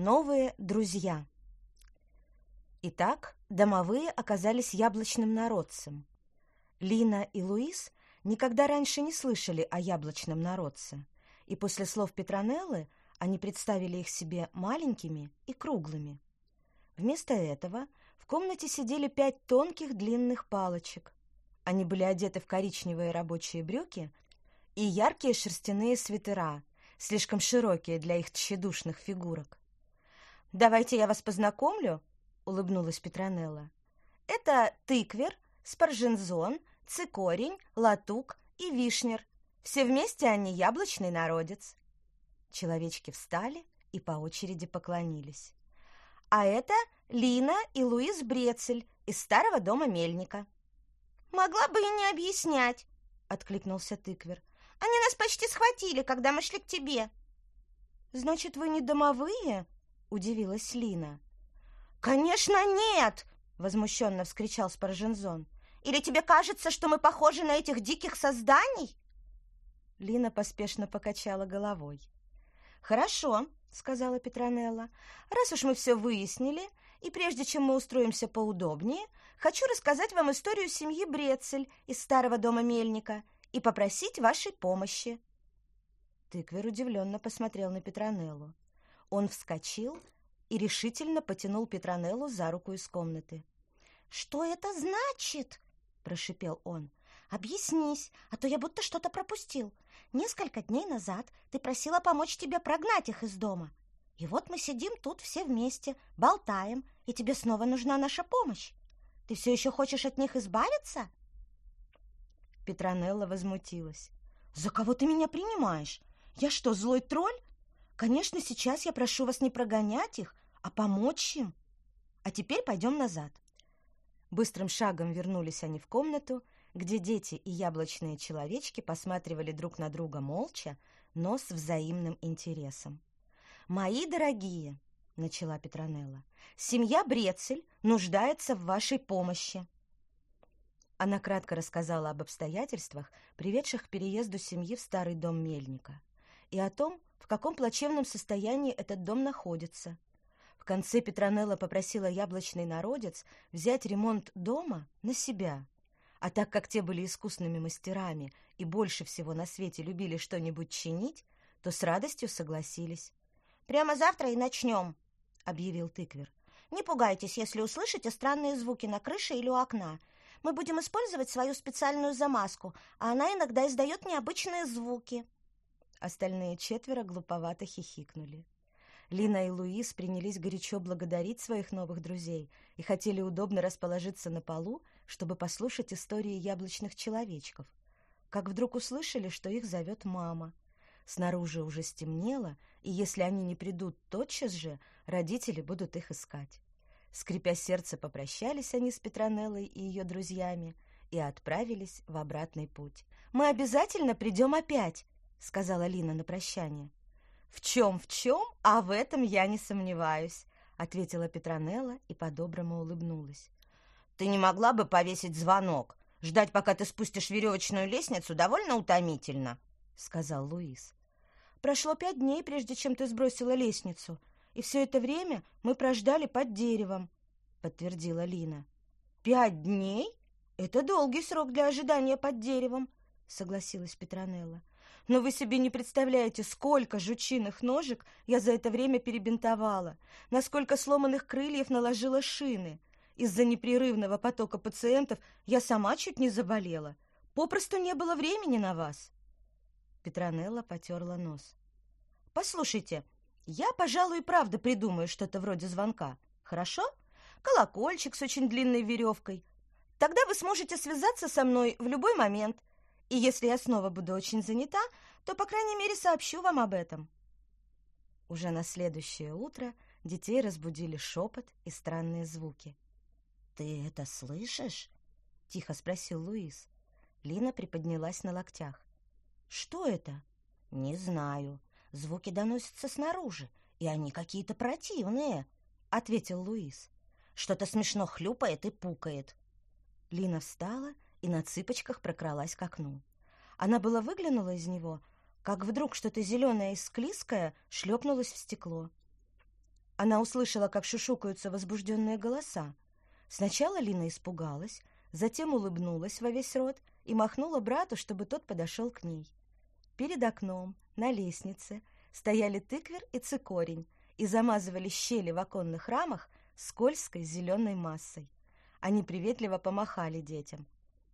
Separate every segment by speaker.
Speaker 1: Новые друзья. Итак, домовые оказались яблочным народцем. Лина и Луис никогда раньше не слышали о яблочном народце, и после слов Петронеллы они представили их себе маленькими и круглыми. Вместо этого в комнате сидели пять тонких длинных палочек. Они были одеты в коричневые рабочие брюки и яркие шерстяные свитера, слишком широкие для их тщедушных фигурок. «Давайте я вас познакомлю», — улыбнулась Петронелла. «Это тыквер, спаржензон, цикорень, латук и вишнер. Все вместе они яблочный народец». Человечки встали и по очереди поклонились. «А это Лина и Луис Брецель из старого дома Мельника».
Speaker 2: «Могла бы и не объяснять», — откликнулся тыквер. «Они нас почти схватили, когда мы шли к тебе».
Speaker 1: «Значит, вы не домовые?» — удивилась Лина.
Speaker 2: «Конечно нет!» — возмущенно вскричал Спаржензон. «Или тебе кажется, что мы похожи на этих диких созданий?»
Speaker 1: Лина поспешно покачала головой. «Хорошо», — сказала Петронелла. «Раз уж мы все выяснили, и прежде чем мы устроимся поудобнее, хочу рассказать вам историю семьи Брецель из старого дома Мельника и попросить вашей помощи». Тыквер удивленно посмотрел на Петронеллу. Он вскочил и решительно потянул Петронеллу за руку из комнаты.
Speaker 2: «Что это значит?» – прошипел он. «Объяснись, а то я будто что-то пропустил. Несколько дней назад ты просила помочь тебе прогнать их из дома. И вот мы сидим тут все вместе, болтаем, и тебе снова нужна наша помощь. Ты все еще хочешь от них избавиться?»
Speaker 1: Петронелла возмутилась. «За кого ты меня принимаешь? Я что, злой тролль? Конечно, сейчас я прошу вас не прогонять их, а помочь им. А теперь пойдем назад. Быстрым шагом вернулись они в комнату, где дети и яблочные человечки посматривали друг на друга молча, но с взаимным интересом. «Мои дорогие!» — начала Петронелла. «Семья Брецель нуждается в вашей помощи». Она кратко рассказала об обстоятельствах, приведших к переезду семьи в старый дом Мельника, и о том, в каком плачевном состоянии этот дом находится. В конце Петронелла попросила яблочный народец взять ремонт дома на себя. А так как те были искусными мастерами и больше всего на свете любили что-нибудь чинить, то с радостью согласились.
Speaker 2: «Прямо завтра и начнем», — объявил тыквер. «Не пугайтесь, если услышите странные звуки на крыше или у окна. Мы будем использовать свою специальную замазку, а она иногда издает необычные звуки».
Speaker 1: Остальные четверо глуповато хихикнули. Лина и Луис принялись горячо благодарить своих новых друзей и хотели удобно расположиться на полу, чтобы послушать истории яблочных человечков. Как вдруг услышали, что их зовет мама. Снаружи уже стемнело, и если они не придут тотчас же, родители будут их искать. Скрипя сердце, попрощались они с Петронеллой и ее друзьями и отправились в обратный путь. «Мы обязательно придем опять!» — сказала Лина на прощание. «В чем, в чем, а в этом я не сомневаюсь», — ответила Петронелла и по-доброму улыбнулась.
Speaker 2: «Ты не могла бы повесить звонок? Ждать, пока ты спустишь веревочную лестницу, довольно утомительно», — сказал Луис.
Speaker 1: «Прошло пять дней, прежде чем ты сбросила лестницу, и все это время мы прождали под деревом», — подтвердила Лина.
Speaker 2: «Пять дней? Это долгий срок для ожидания под деревом», —
Speaker 1: согласилась Петронелла. Но вы себе не представляете, сколько жучиных ножек я за это время перебинтовала, насколько сломанных крыльев наложила шины. Из-за непрерывного потока пациентов я сама чуть не заболела. Попросту не было времени на вас. Петронелла потерла нос. «Послушайте, я, пожалуй, и правда придумаю что-то вроде звонка. Хорошо? Колокольчик с очень длинной веревкой. Тогда вы сможете связаться со мной в любой момент. И если я снова буду очень занята, то, по крайней мере, сообщу вам об этом. Уже на следующее утро детей разбудили шепот и странные звуки.
Speaker 2: «Ты это слышишь?» — тихо спросил Луис.
Speaker 1: Лина приподнялась на локтях. «Что это?»
Speaker 2: «Не знаю. Звуки доносятся снаружи, и они какие-то противные», — ответил Луис. «Что-то смешно хлюпает и пукает».
Speaker 1: Лина встала и на цыпочках прокралась к окну. Она была выглянула из него, как вдруг что-то зеленое и склизкое шлепнулось в стекло. Она услышала, как шушукаются возбужденные голоса. Сначала Лина испугалась, затем улыбнулась во весь рот и махнула брату, чтобы тот подошел к ней. Перед окном, на лестнице, стояли тыквер и цикорень и замазывали щели в оконных рамах скользкой зеленой массой. Они приветливо помахали детям.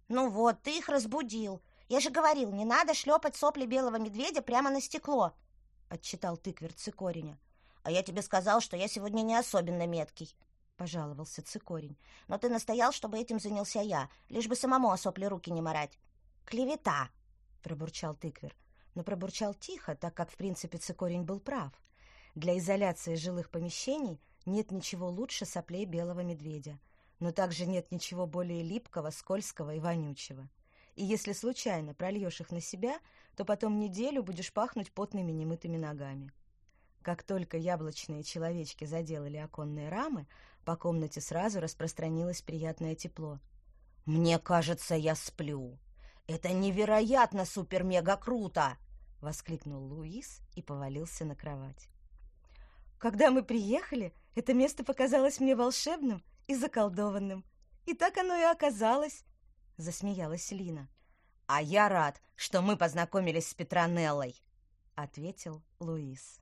Speaker 2: «Ну вот, ты их разбудил. Я же говорил, не надо шлепать сопли белого медведя прямо на стекло», — отчитал тыквер цикореня. «А я тебе сказал, что я сегодня не особенно меткий», — пожаловался цикорень. «Но ты настоял, чтобы этим занялся я, лишь бы самому о сопли руки не морать». «Клевета!» — пробурчал тыквер. Но пробурчал тихо, так как, в принципе, цикорень был прав. Для изоляции жилых помещений нет ничего лучше соплей белого медведя — но также нет ничего более липкого, скользкого и вонючего. И если случайно прольешь их на себя, то потом неделю будешь пахнуть потными немытыми ногами. Как только яблочные человечки заделали оконные рамы, по комнате сразу распространилось приятное тепло. «Мне кажется, я сплю. Это невероятно супер-мега круто!» — воскликнул Луис и повалился на кровать.
Speaker 1: «Когда мы приехали, это место показалось мне волшебным и заколдованным. И так оно и оказалось, — засмеялась Лина.
Speaker 2: — А я рад, что мы познакомились с Петронеллой, — ответил Луис.